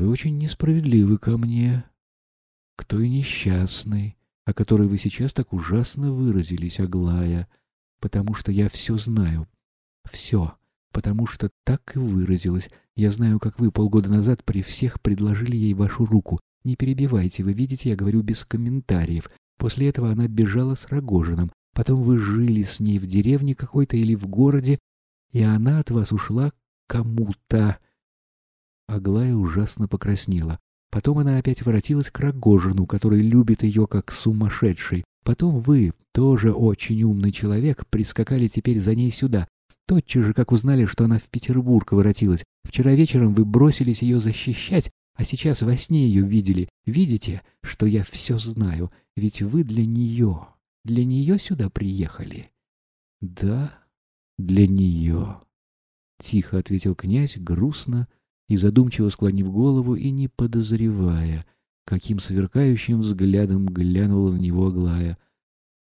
Вы очень несправедливы ко мне, к той несчастной, о которой вы сейчас так ужасно выразились, Аглая, потому что я все знаю. Все, потому что так и выразилась. Я знаю, как вы полгода назад при всех предложили ей вашу руку. Не перебивайте, вы видите, я говорю без комментариев. После этого она бежала с Рогожиным. Потом вы жили с ней в деревне какой-то или в городе, и она от вас ушла кому-то. Аглая ужасно покраснела. Потом она опять воротилась к Рогожину, который любит ее как сумасшедший. Потом вы, тоже очень умный человек, прискакали теперь за ней сюда. Тотчас же, как узнали, что она в Петербург воротилась. Вчера вечером вы бросились ее защищать, а сейчас во сне ее видели. Видите, что я все знаю, ведь вы для нее, для нее сюда приехали. Да, для нее. Тихо ответил князь, грустно, и задумчиво склонив голову и не подозревая, каким сверкающим взглядом глянула на него Аглая.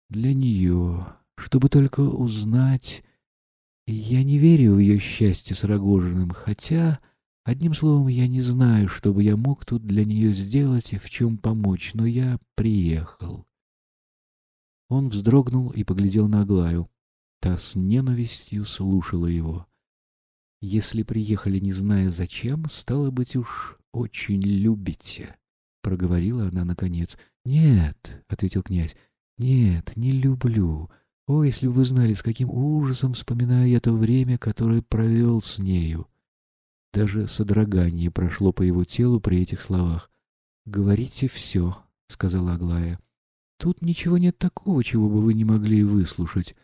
Для нее, чтобы только узнать... Я не верю в ее счастье с Рогожиным, хотя, одним словом, я не знаю, что бы я мог тут для нее сделать и в чем помочь, но я приехал. Он вздрогнул и поглядел на Аглаю. Та с ненавистью слушала его. Если приехали, не зная зачем, стало быть, уж очень любите, — проговорила она наконец. — Нет, — ответил князь, — нет, не люблю. О, если бы вы знали, с каким ужасом вспоминаю я то время, которое провел с нею. Даже содрогание прошло по его телу при этих словах. — Говорите все, — сказала Аглая. — Тут ничего нет такого, чего бы вы не могли выслушать.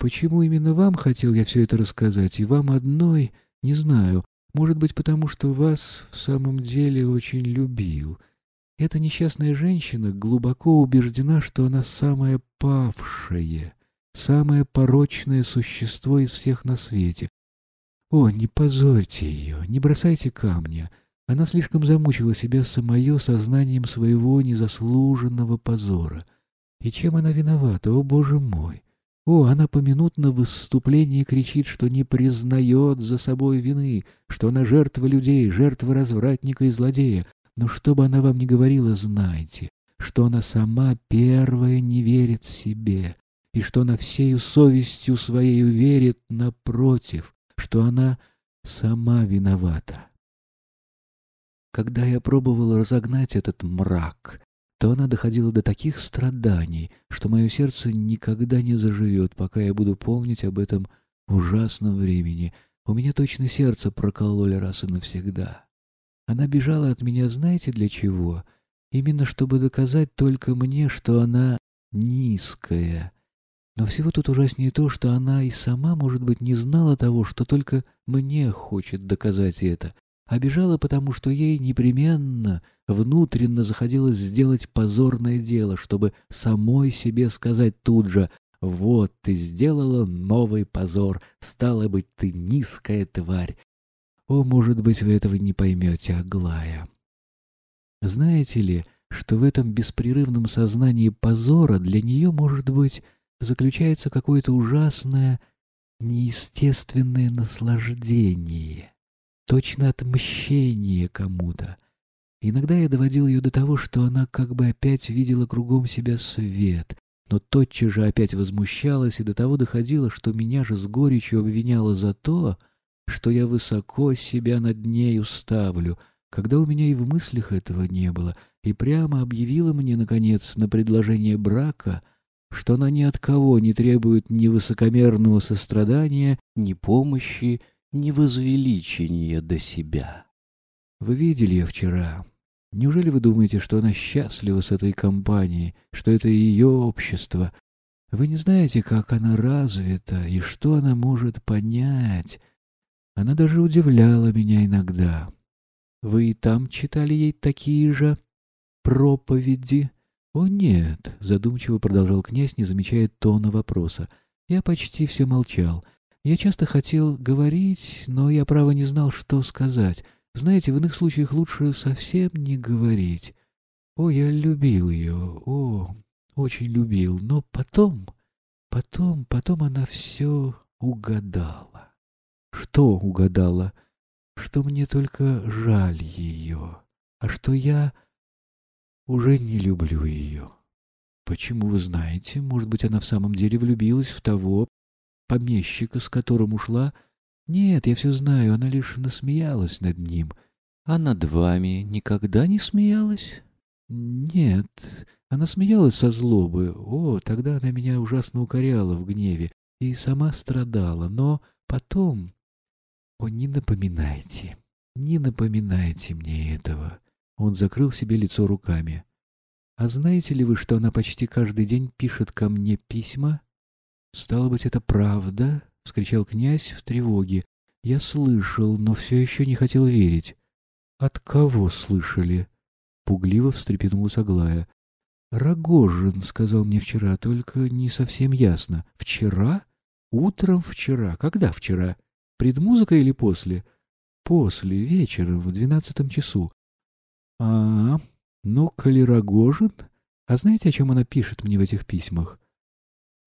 Почему именно вам хотел я все это рассказать, и вам одной, не знаю. Может быть, потому что вас в самом деле очень любил. Эта несчастная женщина глубоко убеждена, что она самое павшее, самое порочное существо из всех на свете. О, не позорьте ее, не бросайте камня. Она слишком замучила себя самое сознанием своего незаслуженного позора. И чем она виновата, о, Боже мой! О, она поминутно в выступлении кричит, что не признает за собой вины, что она жертва людей, жертва развратника и злодея. Но что бы она вам ни говорила, знайте, что она сама первая не верит себе, и что она всею совестью своей верит напротив, что она сама виновата. Когда я пробовал разогнать этот мрак, то она доходила до таких страданий, что мое сердце никогда не заживет, пока я буду помнить об этом ужасном времени. У меня точно сердце прокололи раз и навсегда. Она бежала от меня знаете для чего? Именно чтобы доказать только мне, что она низкая. Но всего тут ужаснее то, что она и сама, может быть, не знала того, что только мне хочет доказать это, а бежала потому, что ей непременно внутренно захотелось сделать позорное дело, чтобы самой себе сказать тут же «Вот ты сделала новый позор, стала быть, ты низкая тварь». О, может быть, вы этого не поймете, Аглая. Знаете ли, что в этом беспрерывном сознании позора для нее, может быть, заключается какое-то ужасное, неестественное наслаждение, точно отмщение кому-то, Иногда я доводил ее до того, что она как бы опять видела кругом себя свет, но тотчас же опять возмущалась и до того доходила, что меня же с горечью обвиняла за то, что я высоко себя над нею ставлю, когда у меня и в мыслях этого не было, и прямо объявила мне, наконец, на предложение брака, что она ни от кого не требует ни высокомерного сострадания, ни помощи, ни возвеличения до себя. Вы видели ее вчера, Неужели вы думаете, что она счастлива с этой компанией, что это ее общество? Вы не знаете, как она развита и что она может понять. Она даже удивляла меня иногда. Вы и там читали ей такие же проповеди? О, нет, задумчиво продолжал князь, не замечая тона вопроса. Я почти все молчал. Я часто хотел говорить, но я, право, не знал, что сказать. Знаете, в иных случаях лучше совсем не говорить. О, я любил ее, о, очень любил, но потом, потом, потом она все угадала. Что угадала? Что мне только жаль ее. а что я уже не люблю ее. Почему вы знаете? Может быть, она в самом деле влюбилась в того помещика, с которым ушла? Нет, я все знаю, она лишь насмеялась над ним. А над вами никогда не смеялась? Нет, она смеялась со злобы. О, тогда она меня ужасно укоряла в гневе и сама страдала. Но потом... О, не напоминайте, не напоминайте мне этого. Он закрыл себе лицо руками. «А знаете ли вы, что она почти каждый день пишет ко мне письма?» «Стало быть, это правда?» — вскричал князь в тревоге. «Я слышал, но все еще не хотел верить». «От кого слышали?» Пугливо встрепенулась Аглая. «Рогожин», — сказал мне вчера, — «только не совсем ясно. Вчера? Утром вчера. Когда вчера? Пред музыкой или после?» «После, вечером, в двенадцатом часу. А, ну, коли Рогожин... А знаете, о чем она пишет мне в этих письмах?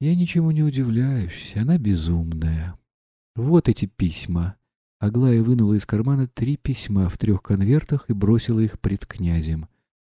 Я ничему не удивляюсь, она безумная. Вот эти письма. Аглая вынула из кармана три письма в трех конвертах и бросила их пред князем.